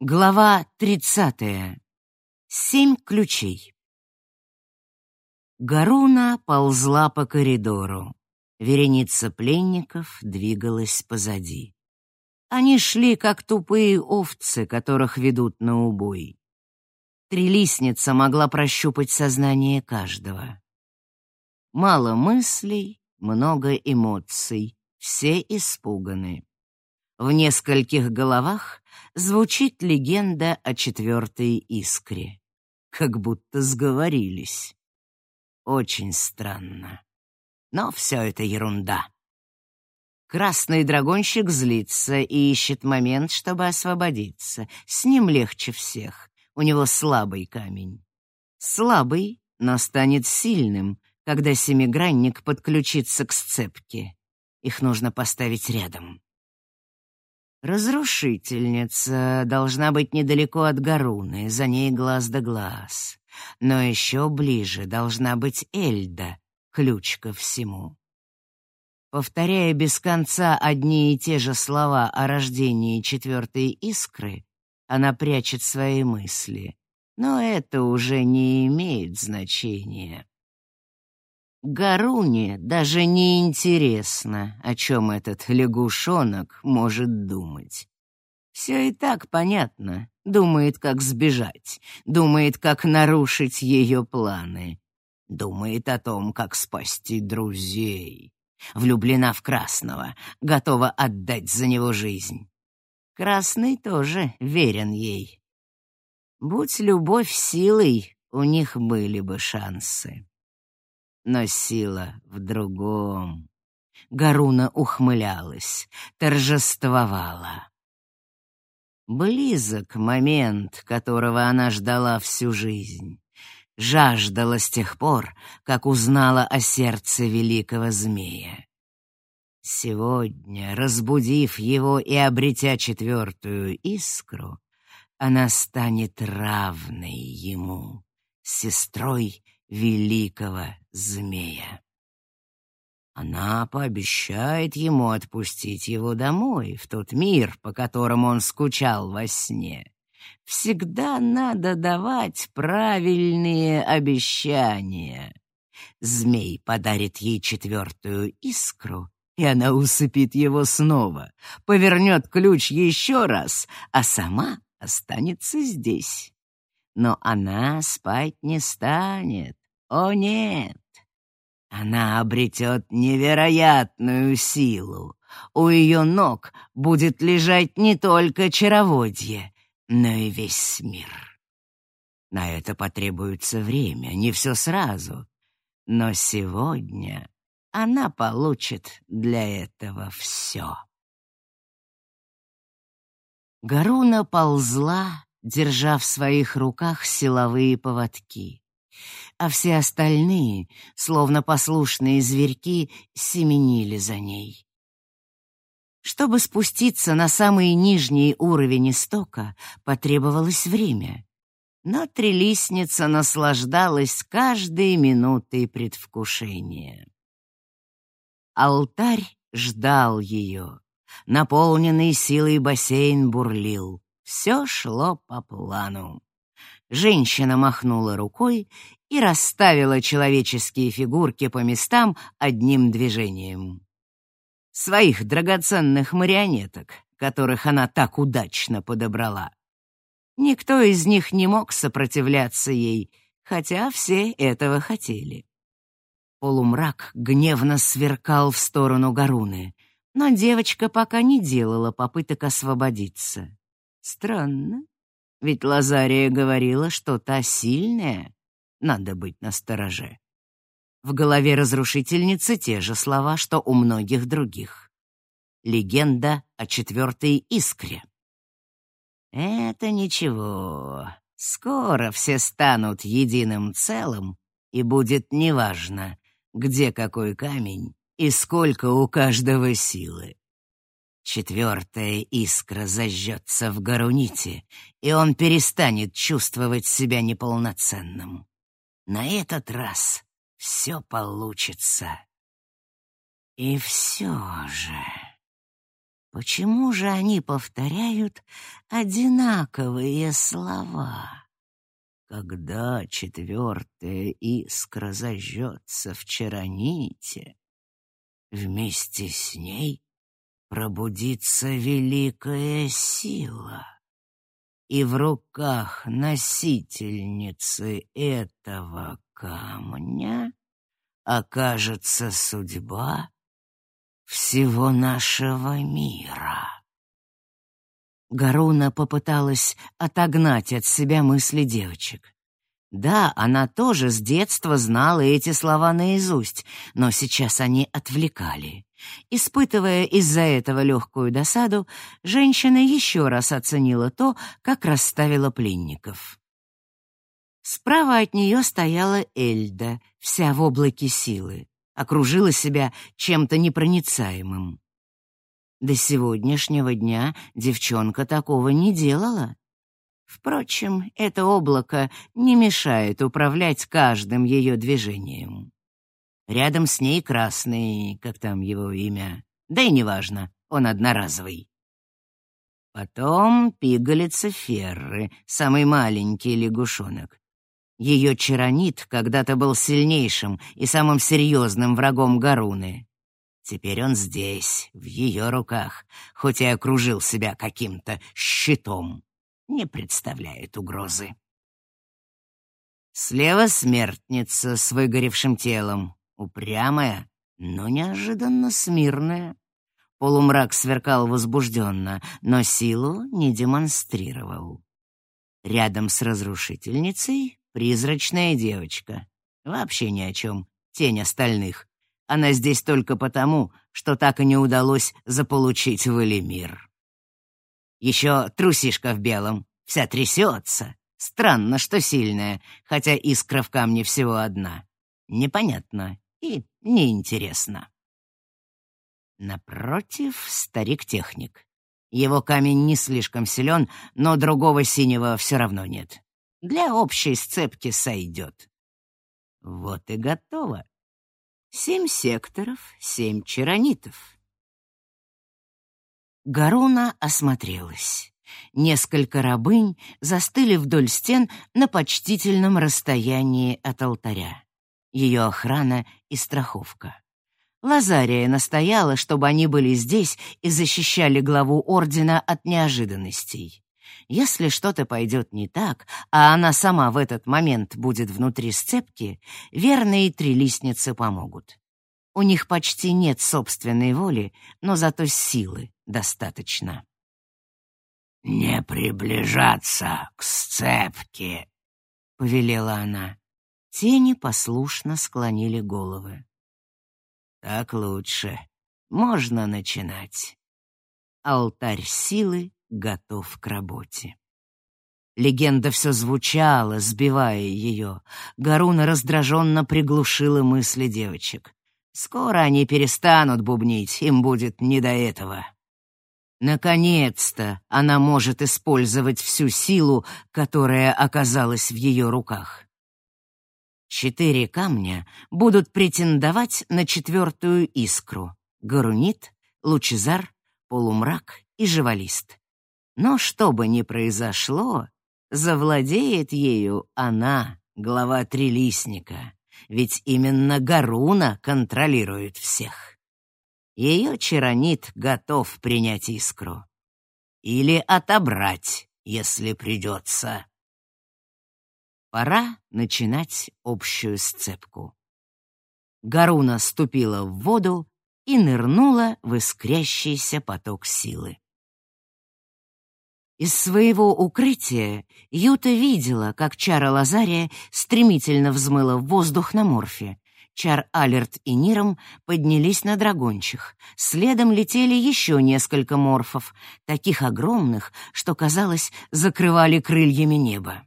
Глава тридцатая. Семь ключей. Гаруна ползла по коридору. Вереница пленников двигалась позади. Они шли, как тупые овцы, которых ведут на убой. Трилистница могла прощупать сознание каждого. Мало мыслей, много эмоций, все испуганы. В нескольких головах звучит легенда о четвертой искре. Как будто сговорились. Очень странно. Но все это ерунда. Красный драгонщик злится и ищет момент, чтобы освободиться. С ним легче всех. У него слабый камень. Слабый, но станет сильным, когда семигранник подключится к сцепке. Их нужно поставить рядом. Разрушительница должна быть недалеко от Гаруны, за ней глаз да глаз. Но еще ближе должна быть Эльда, ключ ко всему. Повторяя без конца одни и те же слова о рождении четвертой искры, она прячет свои мысли. Но это уже не имеет значения. Гаруне даже не интересно, о чем этот лягушонок может думать. Все и так понятно. Думает, как сбежать. Думает, как нарушить ее планы. Думает о том, как спасти друзей. Влюблена в Красного, готова отдать за него жизнь. Красный тоже верен ей. Будь любовь силой, у них были бы шансы но сила в другом. Гаруна ухмылялась, торжествовала. Близок момент, которого она ждала всю жизнь. Жаждала с тех пор, как узнала о сердце великого змея. Сегодня, разбудив его и обретя четвертую искру, она станет равной ему, сестрой великого змея. Она пообещает ему отпустить его домой, в тот мир, по которому он скучал во сне. Всегда надо давать правильные обещания. Змей подарит ей четвертую искру, и она усыпит его снова, повернет ключ еще раз, а сама останется здесь. Но она спать не станет. О нет! Она обретет невероятную силу. У ее ног будет лежать не только чароводье, но и весь мир. На это потребуется время, не все сразу. Но сегодня она получит для этого все. Гаруна ползла, держа в своих руках силовые поводки а все остальные, словно послушные зверьки, семенили за ней. Чтобы спуститься на самый нижний уровень истока, потребовалось время. Но трелисница наслаждалась каждой минутой предвкушения. Алтарь ждал ее. Наполненный силой бассейн бурлил. Все шло по плану. Женщина махнула рукой и расставила человеческие фигурки по местам одним движением. Своих драгоценных марионеток, которых она так удачно подобрала. Никто из них не мог сопротивляться ей, хотя все этого хотели. Полумрак гневно сверкал в сторону Гаруны, но девочка пока не делала попыток освободиться. Странно, ведь Лазария говорила, что та сильная, надо быть настороже. В голове разрушительницы те же слова, что у многих других. Легенда о четвертой искре. Это ничего. Скоро все станут единым целым, и будет неважно, где какой камень и сколько у каждого силы. Четвертая искра зажжется в Гаруните, и он перестанет чувствовать себя неполноценным. На этот раз все получится. И все же... Почему же они повторяют одинаковые слова? Когда четвертая искра зажжется в чароните, вместе с ней пробудится великая сила, и в руках носительницы этого камня окажется судьба всего нашего мира. Гаруна попыталась отогнать от себя мысли девочек. Да, она тоже с детства знала эти слова наизусть, но сейчас они отвлекали. Испытывая из-за этого легкую досаду, женщина еще раз оценила то, как расставила пленников. Справа от нее стояла Эльда, вся в облаке силы, окружила себя чем-то непроницаемым. До сегодняшнего дня девчонка такого не делала. Впрочем, это облако не мешает управлять каждым ее движением. Рядом с ней красный, как там его имя, да и неважно, он одноразовый. Потом пигалица Ферры, самый маленький лягушонок. Ее чаронит когда-то был сильнейшим и самым серьезным врагом Гаруны. Теперь он здесь, в ее руках, хоть и окружил себя каким-то щитом. Не представляет угрозы. Слева смертница с выгоревшим телом, упрямая, но неожиданно смирная. Полумрак сверкал возбужденно, но силу не демонстрировал. Рядом с разрушительницей призрачная девочка. Вообще ни о чем, тень остальных. Она здесь только потому, что так и не удалось заполучить Валимир. Еще трусишка в белом, вся трясется. Странно, что сильная, хотя искра в камне всего одна. Непонятно и неинтересно. Напротив — старик-техник. Его камень не слишком силен, но другого синего все равно нет. Для общей сцепки сойдет. Вот и готово. Семь секторов, семь чаронитов. Гаруна осмотрелась. Несколько рабынь застыли вдоль стен на почтительном расстоянии от алтаря. Ее охрана и страховка. Лазария настояла, чтобы они были здесь и защищали главу ордена от неожиданностей. Если что-то пойдет не так, а она сама в этот момент будет внутри сцепки, верные трилистницы помогут. У них почти нет собственной воли, но зато силы достаточно. «Не приближаться к сцепке», — повелела она. Тени послушно склонили головы. «Так лучше. Можно начинать». Алтарь силы готов к работе. Легенда все звучала, сбивая ее. Гаруна раздраженно приглушила мысли девочек. Скоро они перестанут бубнить, им будет не до этого. Наконец-то она может использовать всю силу, которая оказалась в ее руках. Четыре камня будут претендовать на четвертую искру — гарунит, лучезар, полумрак и живалист. Но что бы ни произошло, завладеет ею она, глава трилистника, ведь именно Гаруна контролирует всех. Ее чаронит готов принять искру. Или отобрать, если придется. Пора начинать общую сцепку. Гаруна ступила в воду и нырнула в искрящийся поток силы. Из своего укрытия Юта видела, как чара Лазария стремительно взмыла в воздух на морфе. Чар Алерт и Ниром поднялись на драгончих. Следом летели еще несколько морфов, таких огромных, что, казалось, закрывали крыльями небо.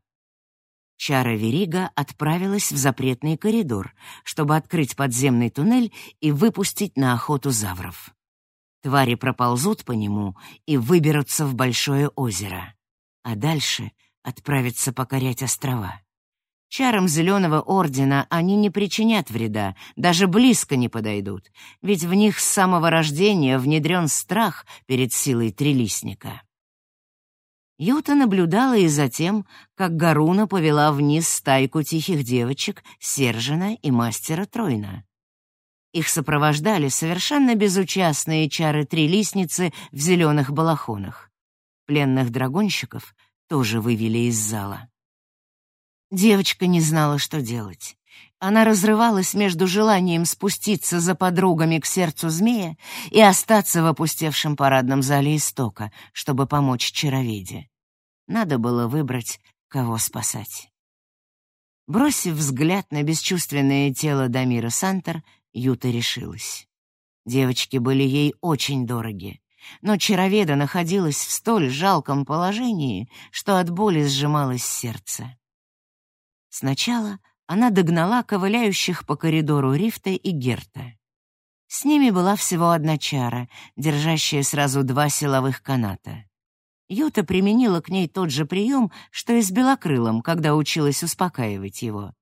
Чара Верига отправилась в запретный коридор, чтобы открыть подземный туннель и выпустить на охоту завров. Твари проползут по нему и выберутся в большое озеро, а дальше отправятся покорять острова. Чарам Зеленого Ордена они не причинят вреда, даже близко не подойдут, ведь в них с самого рождения внедрен страх перед силой трилистника. Юта наблюдала и за тем, как Гаруна повела вниз стайку тихих девочек Сержина и мастера Тройна. Их сопровождали совершенно безучастные чары-трилистницы в зеленых балахонах. Пленных драгонщиков тоже вывели из зала. Девочка не знала, что делать. Она разрывалась между желанием спуститься за подругами к сердцу змея и остаться в опустевшем парадном зале истока, чтобы помочь чароведе. Надо было выбрать, кого спасать. Бросив взгляд на бесчувственное тело Дамира Сантер, Юта решилась. Девочки были ей очень дороги, но чароведа находилась в столь жалком положении, что от боли сжималось сердце. Сначала она догнала ковыляющих по коридору Рифта и Герта. С ними была всего одна чара, держащая сразу два силовых каната. Юта применила к ней тот же прием, что и с белокрылом, когда училась успокаивать его.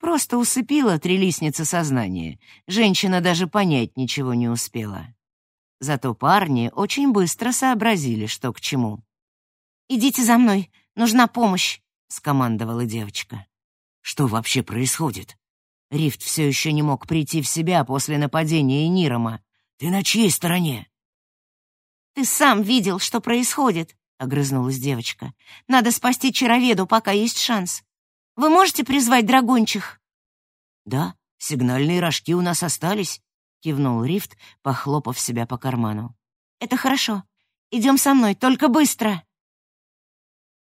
Просто усыпила трилистница сознание. Женщина даже понять ничего не успела. Зато парни очень быстро сообразили, что к чему. «Идите за мной, нужна помощь», — скомандовала девочка. Что вообще происходит? Рифт все еще не мог прийти в себя после нападения Нирома. Ты на чьей стороне? Ты сам видел, что происходит, огрызнулась девочка. Надо спасти чароведу, пока есть шанс. Вы можете призвать драгончих? Да, сигнальные рожки у нас остались, кивнул Рифт, похлопав себя по карману. Это хорошо. Идем со мной, только быстро.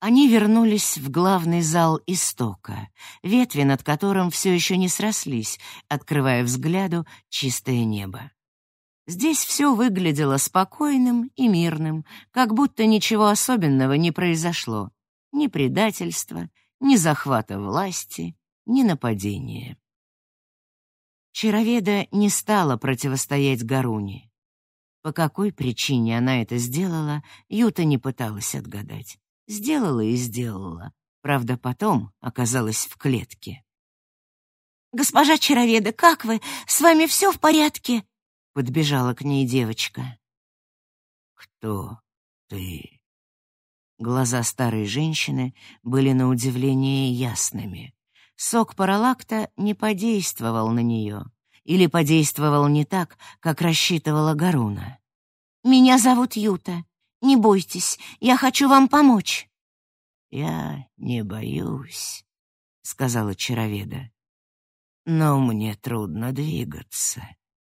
Они вернулись в главный зал истока, ветви над которым все еще не срослись, открывая взгляду чистое небо. Здесь все выглядело спокойным и мирным, как будто ничего особенного не произошло. Ни предательства, ни захвата власти, ни нападения. Чароведа не стала противостоять Гаруне. По какой причине она это сделала, Юта не пыталась отгадать. Сделала и сделала. Правда, потом оказалась в клетке. «Госпожа Чароведа, как вы? С вами все в порядке?» Подбежала к ней девочка. «Кто ты?» Глаза старой женщины были на удивление ясными. Сок паралакта не подействовал на нее. Или подействовал не так, как рассчитывала Гаруна. «Меня зовут Юта. Не бойтесь, я хочу вам помочь. Я не боюсь, сказала Чароведа. Но мне трудно двигаться.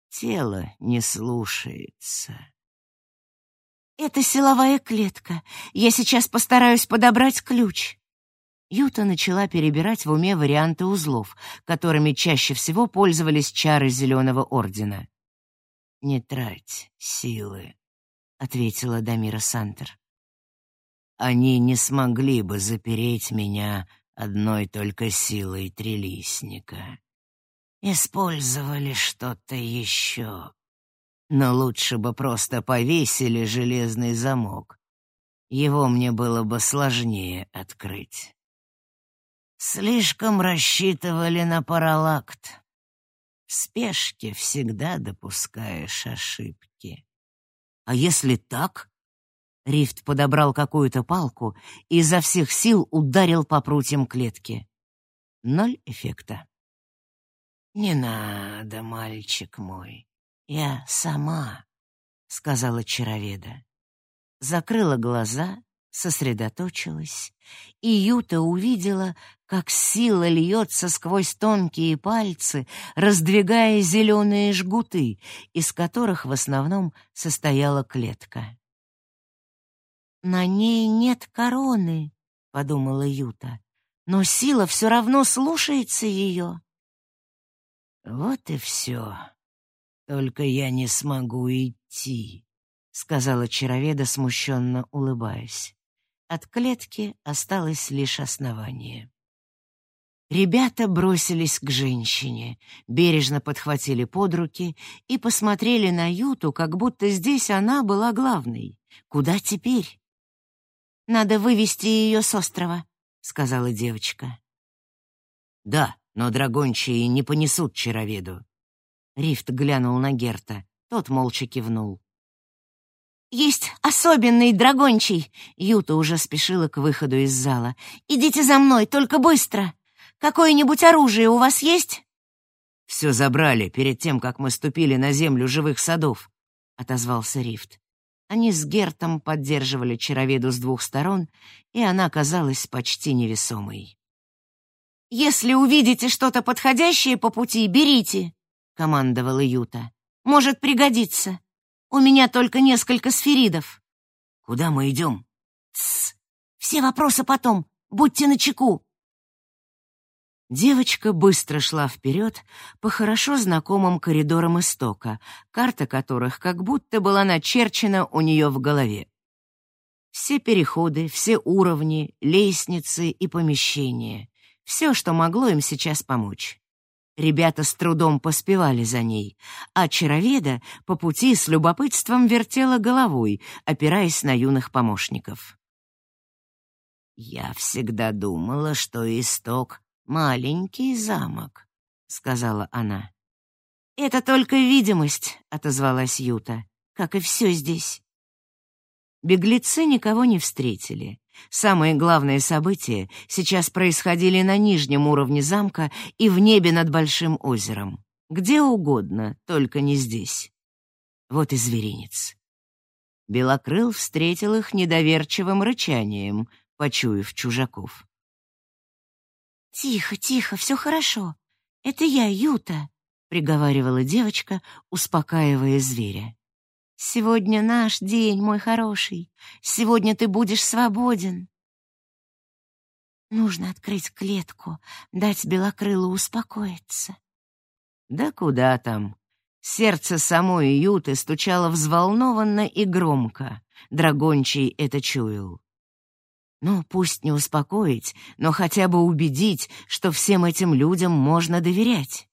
Тело не слушается. Это силовая клетка. Я сейчас постараюсь подобрать ключ. Юта начала перебирать в уме варианты узлов, которыми чаще всего пользовались чары Зеленого Ордена. «Не трать силы», ответила Дамира Сантер. Они не смогли бы запереть меня одной только силой трилистника. Использовали что-то еще. Но лучше бы просто повесили железный замок. Его мне было бы сложнее открыть. Слишком рассчитывали на паралакт. В спешке всегда допускаешь ошибки. А если так? Рифт подобрал какую-то палку и изо всех сил ударил по прутьям клетки. Ноль эффекта. «Не надо, мальчик мой, я сама», — сказала чароведа. Закрыла глаза сосредоточилась, и Юта увидела, как сила льется сквозь тонкие пальцы, раздвигая зеленые жгуты, из которых в основном состояла клетка. «На ней нет короны», — подумала Юта, «но сила все равно слушается ее». «Вот и все. Только я не смогу идти», — сказала чароведа, смущенно улыбаясь. От клетки осталось лишь основание. Ребята бросились к женщине, бережно подхватили под руки и посмотрели на Юту, как будто здесь она была главной. Куда теперь? «Надо вывести ее с острова», — сказала девочка. Да, но драгончие не понесут чароведу. Рифт глянул на Герта. Тот молча кивнул. «Есть особенный драгончий!» Юта уже спешила к выходу из зала. «Идите за мной, только быстро! Какое-нибудь оружие у вас есть?» «Все забрали перед тем, как мы ступили на землю живых садов», — отозвался Рифт. Они с Гертом поддерживали чароведу с двух сторон, и она казалась почти невесомой. «Если увидите что-то подходящее по пути, берите», — командовала Юта. «Может пригодиться». У меня только несколько сферидов. Куда мы идем? Тссс. Все вопросы потом. Будьте начеку. Девочка быстро шла вперед по хорошо знакомым коридорам истока, карта которых как будто была начерчена у нее в голове. Все переходы, все уровни, лестницы и помещения — все, что могло им сейчас помочь. Ребята с трудом поспевали за ней, а чароведа по пути с любопытством вертела головой, опираясь на юных помощников. «Я всегда думала, что исток — маленький замок», — сказала она. «Это только видимость», — отозвалась Юта, — «как и все здесь». Беглецы никого не встретили. Самые главные события сейчас происходили на нижнем уровне замка и в небе над большим озером. Где угодно, только не здесь. Вот и зверинец. Белокрыл встретил их недоверчивым рычанием, почуяв чужаков. «Тихо, тихо, все хорошо. Это я, Юта», — приговаривала девочка, успокаивая зверя. Сегодня наш день, мой хороший. Сегодня ты будешь свободен. Нужно открыть клетку, дать белокрылу успокоиться. Да куда там? Сердце самой Юты стучало взволнованно и громко. Драгончий это чуял. Ну, пусть не успокоить, но хотя бы убедить, что всем этим людям можно доверять.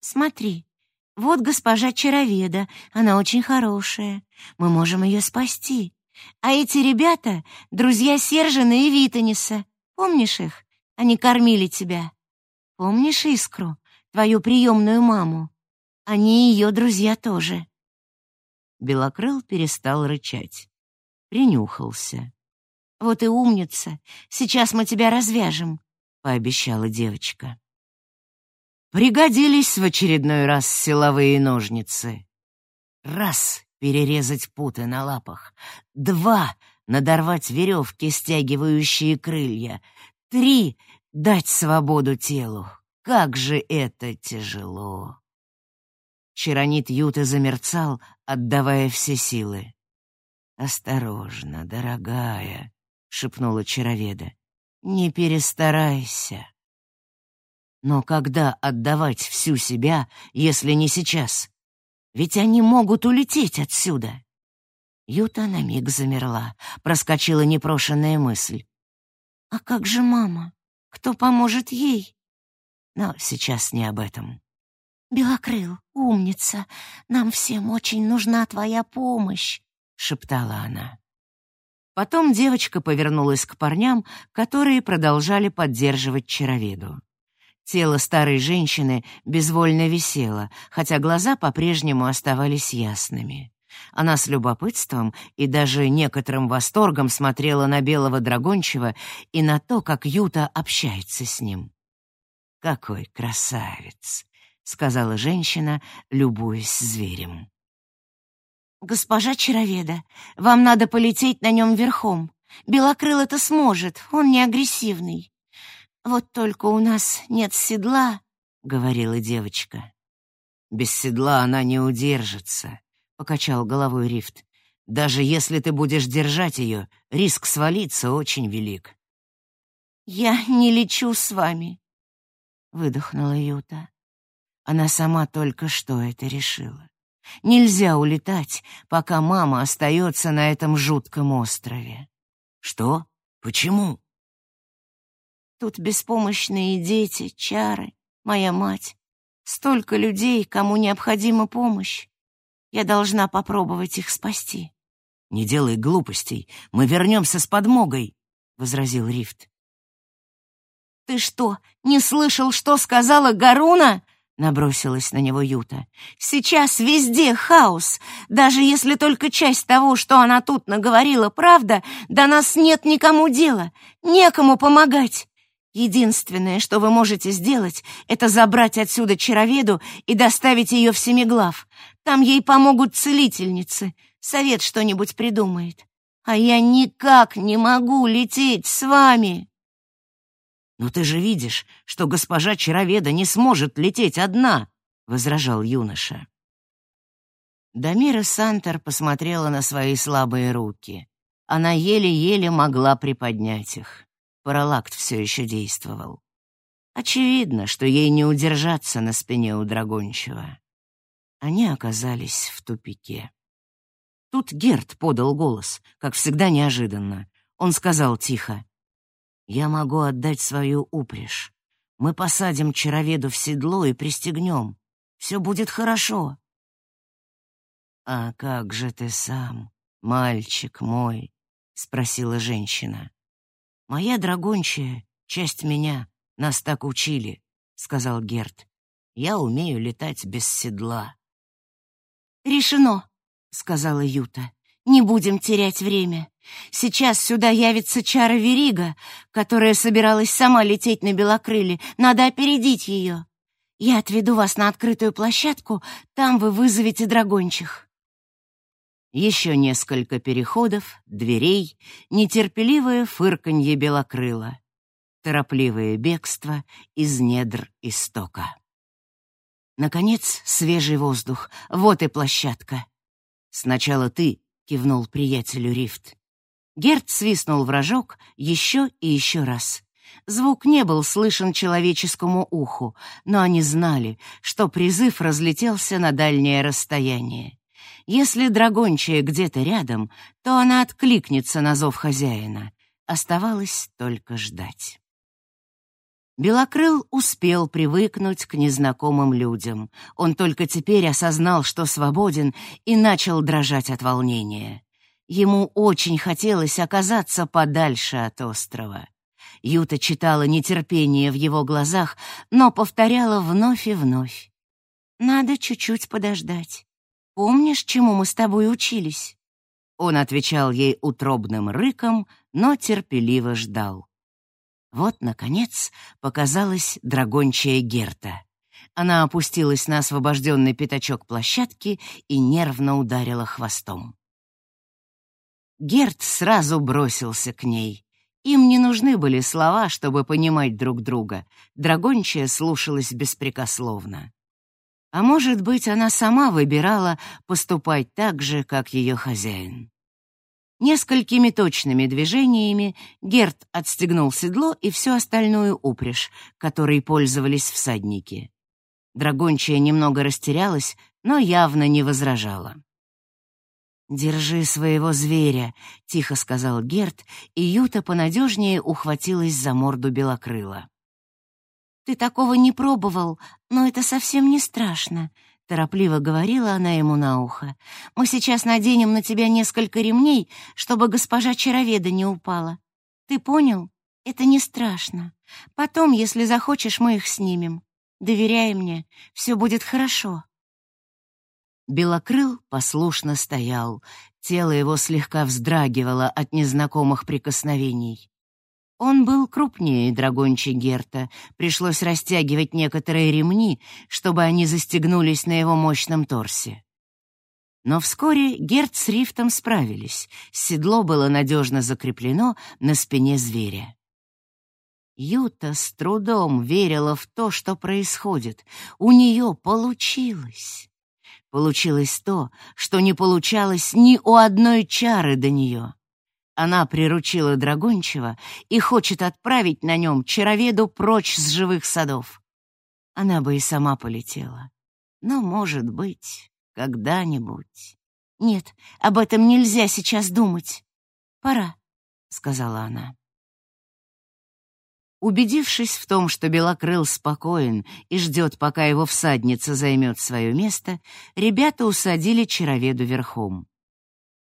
Смотри, вот госпожа Чароведа, она очень хорошая. Мы можем ее спасти. А эти ребята — друзья Сержина и Витаниса. Помнишь их? Они кормили тебя. Помнишь Искру, твою приемную маму? Они ее друзья тоже. Белокрыл перестал рычать. Принюхался. «Вот и умница. Сейчас мы тебя развяжем», — пообещала девочка. Пригодились в очередной раз силовые ножницы. Раз — перерезать путы на лапах. Два — надорвать веревки, стягивающие крылья. Три — дать свободу телу. Как же это тяжело! Чаронит Юта замерцал, отдавая все силы. «Осторожно, дорогая», — шепнула чароведа. «Не перестарайся». Но когда отдавать всю себя, если не сейчас? Ведь они могут улететь отсюда. Юта на миг замерла, проскочила непрошенная мысль. «А как же мама? Кто поможет ей?» Но сейчас не об этом. «Белокрыл, умница, нам всем очень нужна твоя помощь», — шептала она. Потом девочка повернулась к парням, которые продолжали поддерживать чароведу. Тело старой женщины безвольно висело, хотя глаза по-прежнему оставались ясными. Она с любопытством и даже некоторым восторгом смотрела на белого драгончего и на то, как Юта общается с ним. «Какой красавец!» — сказала женщина, любуясь зверем. «Госпожа Чароведа, вам надо полететь на нем верхом. Белокрыл это сможет, он не агрессивный». «Вот только у нас нет седла», — говорила девочка. «Без седла она не удержится», — покачал головой Рифт. «Даже если ты будешь держать ее, риск свалиться очень велик». «Я не лечу с вами», — выдохнула Юта. Она сама только что это решила. Нельзя улетать, пока мама остается на этом жутком острове. Что? Почему? Тут беспомощные дети, чары, моя мать. Столько людей, кому необходима помощь. Я должна попробовать их спасти. «Не делай глупостей, мы вернемся с подмогой», — возразил Рифт. «Ты что, не слышал, что сказала Гаруна?» — набросилась на него Юта. «Сейчас везде хаос. Даже если только часть того, что она тут наговорила, правда, до нас нет никому дела, некому помогать. Единственное, что вы можете сделать, это забрать отсюда чароведу и доставить ее в Семиглав. Там ей помогут целительницы. Совет что-нибудь придумает. А я никак не могу лететь с вами. «Но ты же видишь, что госпожа Чароведа не сможет лететь одна», — возражал юноша. Дамира Сантер посмотрела на свои слабые руки. Она еле-еле могла приподнять их. Паралакт все еще действовал. Очевидно, что ей не удержаться на спине у Драгончева. Они оказались в тупике. Тут Герт подал голос, как всегда неожиданно. Он сказал тихо. «Я могу отдать свою упряжь. Мы посадим чароведу в седло и пристегнем. Все будет хорошо». «А как же ты сам, мальчик мой?» — спросила женщина. «Моя драгончая, часть меня, нас так учили», — сказал Герт. «Я умею летать без седла». «Решено», — сказала Юта. «Не будем терять время. Сейчас сюда явится Чара Верига, которая собиралась сама лететь на белокрыле. Надо опередить ее. Я отведу вас на открытую площадку, там вы вызовете драгончих». Еще несколько переходов, дверей, нетерпеливое фырканье белокрыла, торопливое бегство из недр истока. Наконец, свежий воздух. Вот и площадка. Сначала ты, кивнул приятелю Рифт. Герт свистнул в рожок еще и еще раз. Звук не был слышен человеческому уху, но они знали, что призыв разлетелся на дальнее расстояние. Если драгончая где-то рядом, то она откликнется на зов хозяина. Оставалось только ждать. Белокрыл успел привыкнуть к незнакомым людям. Он только теперь осознал, что свободен, и начал дрожать от волнения. Ему очень хотелось оказаться подальше от острова. Юта читала нетерпение в его глазах, но повторяла вновь и вновь. «Надо чуть-чуть подождать. Помнишь, чему мы с тобой учились?» Он отвечал ей утробным рыком, но терпеливо ждал. Вот, наконец, показалась драгончая Герта. Она опустилась на освобожденный пятачок площадки и нервно ударила хвостом. Герт сразу бросился к ней. Им не нужны были слова, чтобы понимать друг друга. Драгончая слушалась беспрекословно. А может быть, она сама выбирала поступать так же, как ее хозяин. Несколькими точными движениями Герт отстегнул седло и всю остальную упряжь, которой пользовались всадники. Драгончая немного растерялась, но явно не возражала. «Держи своего зверя», — тихо сказал Герт, и Юта понадежнее ухватилась за морду белокрыла. «Ты такого не пробовал, но это совсем не страшно», — торопливо говорила она ему на ухо. «Мы сейчас наденем на тебя несколько ремней, чтобы госпожа Чароведа не упала. Ты понял? Это не страшно. Потом, если захочешь, мы их снимем. Доверяй мне, все будет хорошо». Белокрыл послушно стоял, тело его слегка вздрагивало от незнакомых прикосновений. Он был крупнее драгончи Герта, пришлось растягивать некоторые ремни, чтобы они застегнулись на его мощном торсе. Но вскоре Герт с Рифтом справились, седло было надежно закреплено на спине зверя. Юта с трудом верила в то, что происходит. У нее получилось. Получилось то, что не получалось ни у одной чары до нее. Она приручила Драгончева и хочет отправить на нем чароведу прочь с живых садов. Она бы и сама полетела. Но, может быть, когда-нибудь. Нет, об этом нельзя сейчас думать. Пора, — сказала она. Убедившись в том, что Белокрыл спокоен и ждет, пока его всадница займет свое место, ребята усадили чароведу верхом.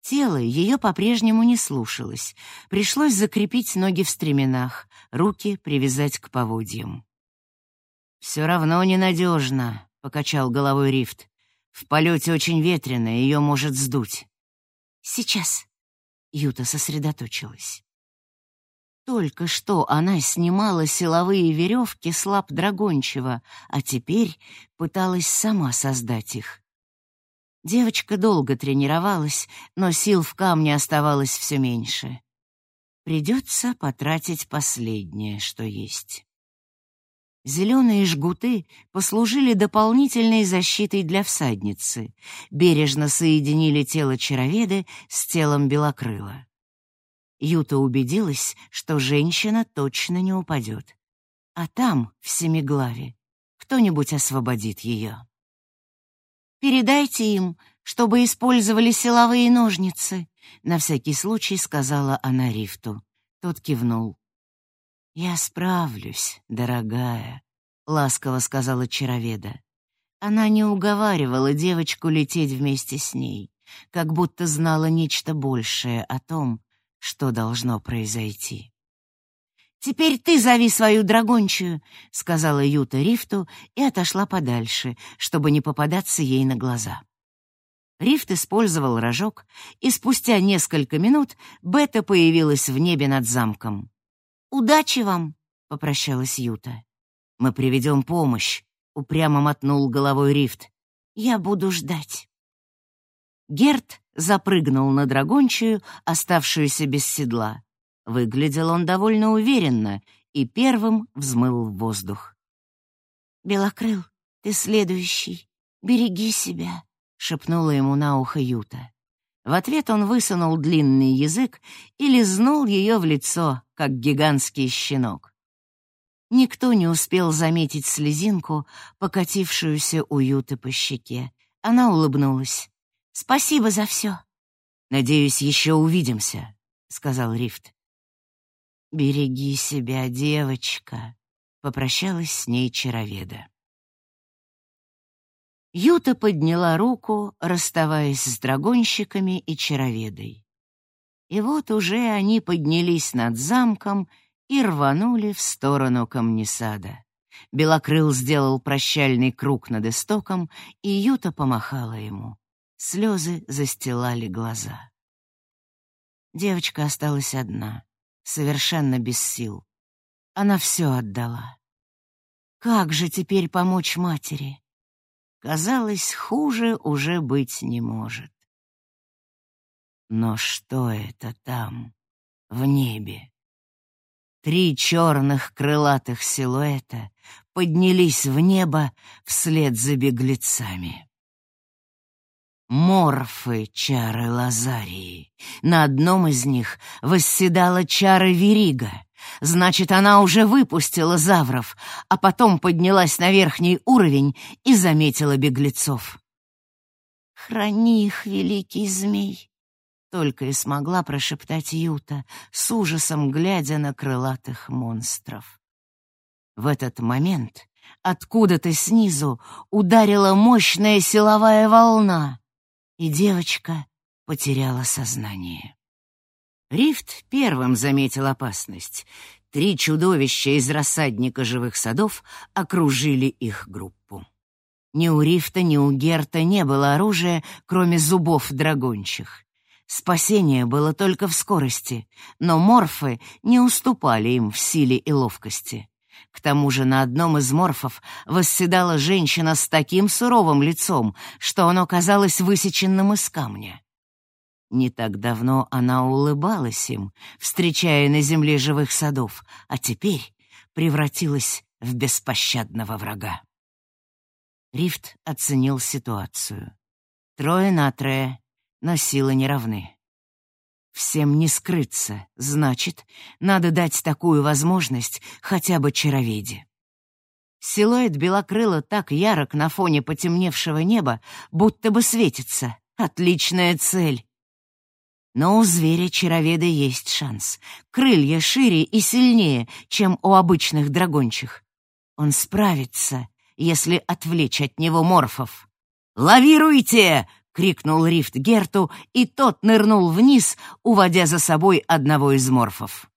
Тело ее по-прежнему не слушалось. Пришлось закрепить ноги в стременах, руки привязать к поводьям. «Все равно ненадежно», — покачал головой Рифт. «В полете очень ветрено, ее может сдуть». «Сейчас». Юта сосредоточилась. Только что она снимала силовые веревки с лап Драгончева, а теперь пыталась сама создать их. Девочка долго тренировалась, но сил в камне оставалось все меньше. Придется потратить последнее, что есть. Зеленые жгуты послужили дополнительной защитой для всадницы, бережно соединили тело чароведы с телом белокрыла. Юта убедилась, что женщина точно не упадет. А там, в Семиглаве, кто-нибудь освободит ее. «Передайте им, чтобы использовали силовые ножницы», — на всякий случай сказала она Рифту. Тот кивнул. «Я справлюсь, дорогая», — ласково сказала Чароведа. Она не уговаривала девочку лететь вместе с ней, как будто знала нечто большее о том, что должно произойти. «Теперь ты зови свою драгончую», — сказала Юта Рифту и отошла подальше, чтобы не попадаться ей на глаза. Рифт использовал рожок, и спустя несколько минут Бета появилась в небе над замком. «Удачи вам», — попрощалась Юта. «Мы приведем помощь», — упрямо мотнул головой Рифт. «Я буду ждать». Герт запрыгнул на драгончую, оставшуюся без седла. Выглядел он довольно уверенно и первым взмыл в воздух. «Белокрыл, ты следующий. Береги себя», — шепнула ему на ухо Юта. В ответ он высунул длинный язык и лизнул ее в лицо, как гигантский щенок. Никто не успел заметить слезинку, покатившуюся у Юты по щеке. Она улыбнулась. «Спасибо за все». «Надеюсь, еще увидимся», — сказал Рифт. «Береги себя, девочка», — попрощалась с ней чароведа. Юта подняла руку, расставаясь с драгонщиками и чароведой. И вот уже они поднялись над замком и рванули в сторону камнесада. Белокрыл сделал прощальный круг над истоком, и Юта помахала ему. Слезы застилали глаза. Девочка осталась одна совершенно без сил. Она все отдала. Как же теперь помочь матери? Казалось, хуже уже быть не может. Но что это там, в небе? Три черных крылатых силуэта поднялись в небо вслед за беглецами. Морфы чары Лазарии. На одном из них восседала чара Верига. Значит, она уже выпустила завров, а потом поднялась на верхний уровень и заметила беглецов. «Храни их, великий змей!» Только и смогла прошептать Юта, с ужасом глядя на крылатых монстров. В этот момент откуда-то снизу ударила мощная силовая волна и девочка потеряла сознание. Рифт первым заметил опасность. Три чудовища из рассадника живых садов окружили их группу. Ни у Рифта, ни у Герта не было оружия, кроме зубов драгончих. Спасение было только в скорости, но морфы не уступали им в силе и ловкости. К тому же на одном из морфов восседала женщина с таким суровым лицом, что оно казалось высеченным из камня. Не так давно она улыбалась им, встречая на земле живых садов, а теперь превратилась в беспощадного врага. Рифт оценил ситуацию. Трое на трое, но силы не равны. Всем не скрыться, значит, надо дать такую возможность хотя бы чароведе. Силуэт белокрыла так ярок на фоне потемневшего неба, будто бы светится. Отличная цель. Но у зверя-чароведа есть шанс. Крылья шире и сильнее, чем у обычных драгончих. Он справится, если отвлечь от него морфов. «Лавируйте!» Крикнул Рифт Герту, и тот нырнул вниз, уводя за собой одного из морфов.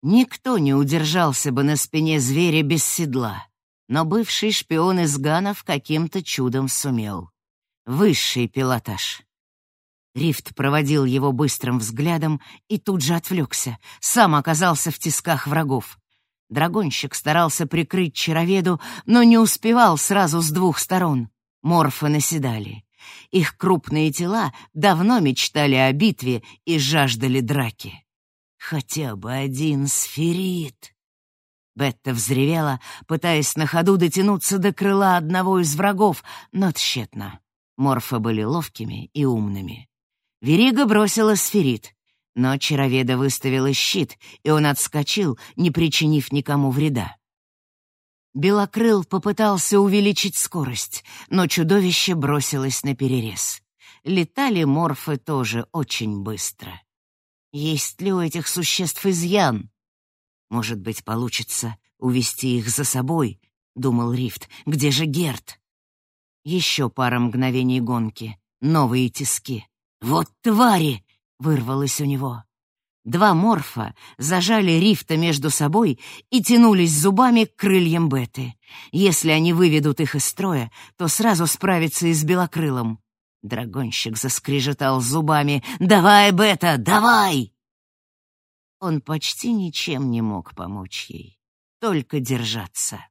Никто не удержался бы на спине зверя без седла, но бывший шпион из Ганов каким-то чудом сумел. Высший пилотаж. Рифт проводил его быстрым взглядом и тут же отвлекся, сам оказался в тисках врагов. Драгонщик старался прикрыть чароведу, но не успевал сразу с двух сторон. Морфы наседали. Их крупные тела давно мечтали о битве и жаждали драки. Хотя бы один сферит. Бетта взревела, пытаясь на ходу дотянуться до крыла одного из врагов, но тщетно. Морфы были ловкими и умными. Верига бросила сферит, но Чароведа выставила щит, и он отскочил, не причинив никому вреда. Белокрыл попытался увеличить скорость, но чудовище бросилось на перерез. Летали морфы тоже очень быстро. Есть ли у этих существ изъян? Может быть, получится увести их за собой, думал Рифт. Где же Герт? Еще пара мгновений гонки, новые тиски. Вот твари! вырвалось у него. Два морфа зажали рифта между собой и тянулись зубами к крыльям Беты. Если они выведут их из строя, то сразу справятся и с белокрылом. Драгонщик заскрежетал зубами. «Давай, Бета, давай!» Он почти ничем не мог помочь ей, только держаться.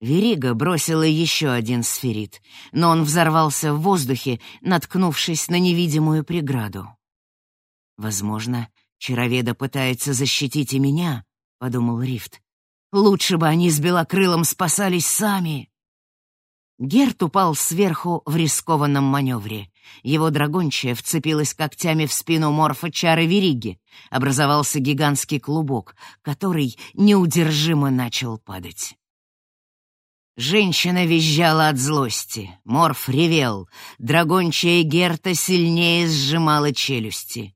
Верига бросила еще один сферит, но он взорвался в воздухе, наткнувшись на невидимую преграду. «Возможно, Чароведа пытается защитить и меня», — подумал Рифт. «Лучше бы они с Белокрылом спасались сами». Герт упал сверху в рискованном маневре. Его драгончая вцепилась когтями в спину морфа Чары Вериги. Образовался гигантский клубок, который неудержимо начал падать. Женщина визжала от злости. Морф ревел. Драгончая Герта сильнее сжимала челюсти.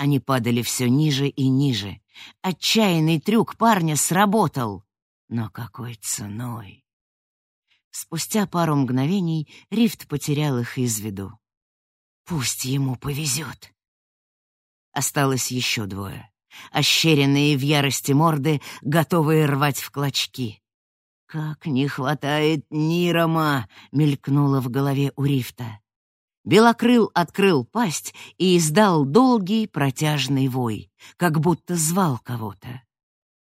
Они падали все ниже и ниже. Отчаянный трюк парня сработал. Но какой ценой? Спустя пару мгновений Рифт потерял их из виду. Пусть ему повезет. Осталось еще двое. Ощеренные в ярости морды, готовые рвать в клочки. «Как не хватает Нирома!» — мелькнуло в голове у Рифта. Белокрыл открыл пасть и издал долгий протяжный вой, как будто звал кого-то.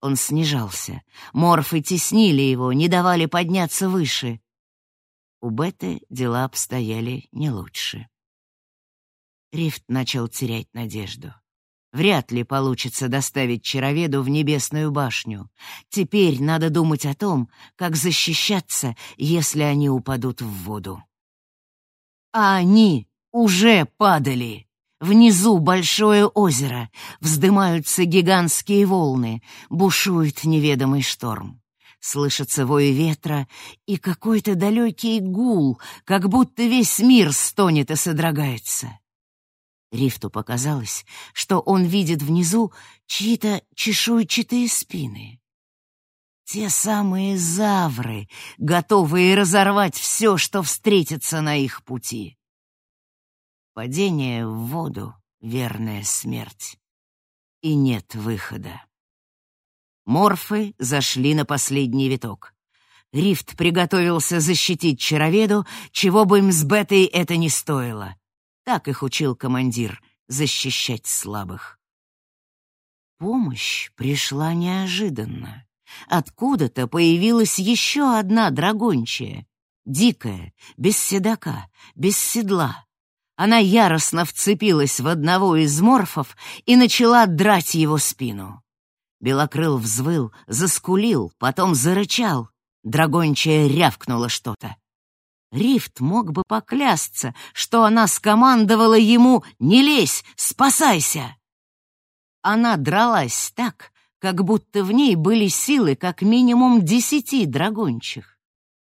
Он снижался. Морфы теснили его, не давали подняться выше. У Беты дела обстояли не лучше. Рифт начал терять надежду. Вряд ли получится доставить Чароведу в Небесную башню. Теперь надо думать о том, как защищаться, если они упадут в воду. А они уже падали. Внизу большое озеро, вздымаются гигантские волны, бушует неведомый шторм. Слышится вой ветра и какой-то далекий гул, как будто весь мир стонет и содрогается. Рифту показалось, что он видит внизу чьи-то чешуйчатые спины. Те самые завры, готовые разорвать все, что встретится на их пути. Падение в воду — верная смерть. И нет выхода. Морфы зашли на последний виток. Рифт приготовился защитить чароведу, чего бы им с Бетой это не стоило. Так их учил командир — защищать слабых. Помощь пришла неожиданно. Откуда-то появилась еще одна драгончая, дикая, без седока, без седла. Она яростно вцепилась в одного из морфов и начала драть его спину. Белокрыл взвыл, заскулил, потом зарычал. Драгончая рявкнула что-то. Рифт мог бы поклясться, что она скомандовала ему «Не лезь, спасайся!» Она дралась так, как будто в ней были силы как минимум десяти драгончих.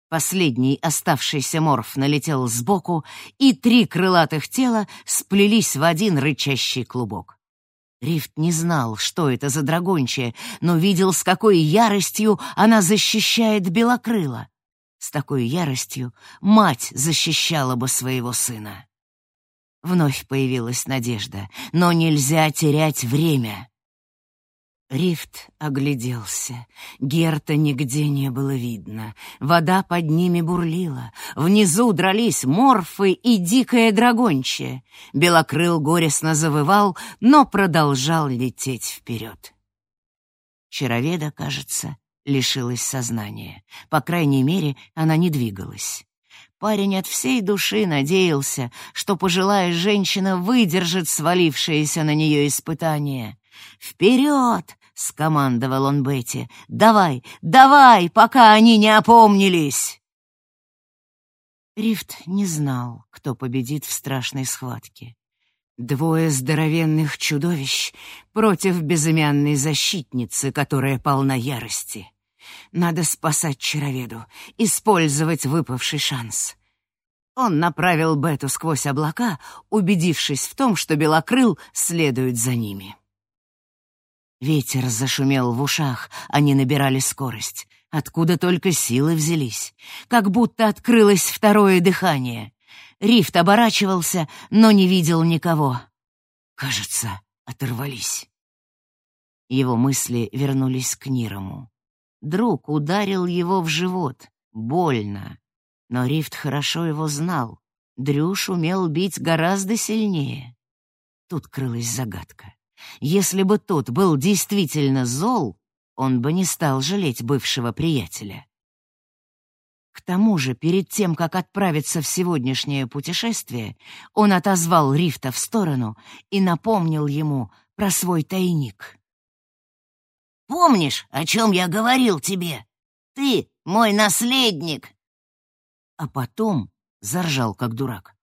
Последний оставшийся морф налетел сбоку, и три крылатых тела сплелись в один рычащий клубок. Рифт не знал, что это за драгончая, но видел, с какой яростью она защищает белокрыла. С такой яростью мать защищала бы своего сына. Вновь появилась надежда, но нельзя терять время. Рифт огляделся. Герта нигде не было видно. Вода под ними бурлила. Внизу дрались морфы и дикое драгонче. Белокрыл горестно завывал, но продолжал лететь вперед. Чароведа, кажется, лишилась сознания. По крайней мере, она не двигалась. Парень от всей души надеялся, что пожилая женщина выдержит свалившееся на нее испытание. «Вперед!» — скомандовал он Бетти. «Давай, давай, пока они не опомнились!» Рифт не знал, кто победит в страшной схватке. Двое здоровенных чудовищ против безымянной защитницы, которая полна ярости. Надо спасать чароведу, использовать выпавший шанс. Он направил Бету сквозь облака, убедившись в том, что Белокрыл следует за ними. Ветер зашумел в ушах, они набирали скорость. Откуда только силы взялись. Как будто открылось второе дыхание. Рифт оборачивался, но не видел никого. Кажется, оторвались. Его мысли вернулись к Нирому. Друг ударил его в живот. Больно. Но Рифт хорошо его знал. Дрюш умел бить гораздо сильнее. Тут крылась загадка. Если бы тот был действительно зол, он бы не стал жалеть бывшего приятеля. К тому же, перед тем, как отправиться в сегодняшнее путешествие, он отозвал Рифта в сторону и напомнил ему про свой тайник. «Помнишь, о чем я говорил тебе? Ты мой наследник!» А потом заржал, как дурак.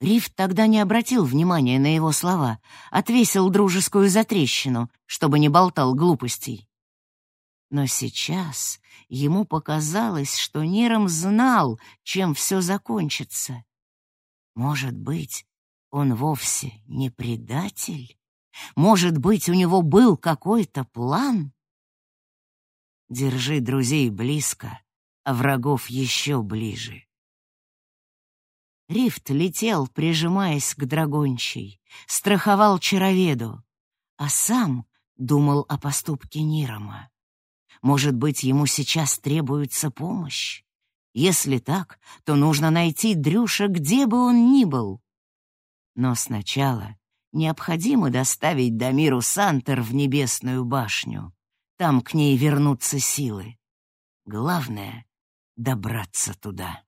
Риф тогда не обратил внимания на его слова, отвесил дружескую затрещину, чтобы не болтал глупостей. Но сейчас ему показалось, что Нером знал, чем все закончится. Может быть, он вовсе не предатель? Может быть, у него был какой-то план? Держи друзей близко, а врагов еще ближе. Рифт летел, прижимаясь к драгончей, страховал чароведу, а сам думал о поступке Нирома. Может быть, ему сейчас требуется помощь? Если так, то нужно найти Дрюша, где бы он ни был. Но сначала необходимо доставить Дамиру Сантер в небесную башню. Там к ней вернутся силы. Главное — добраться туда.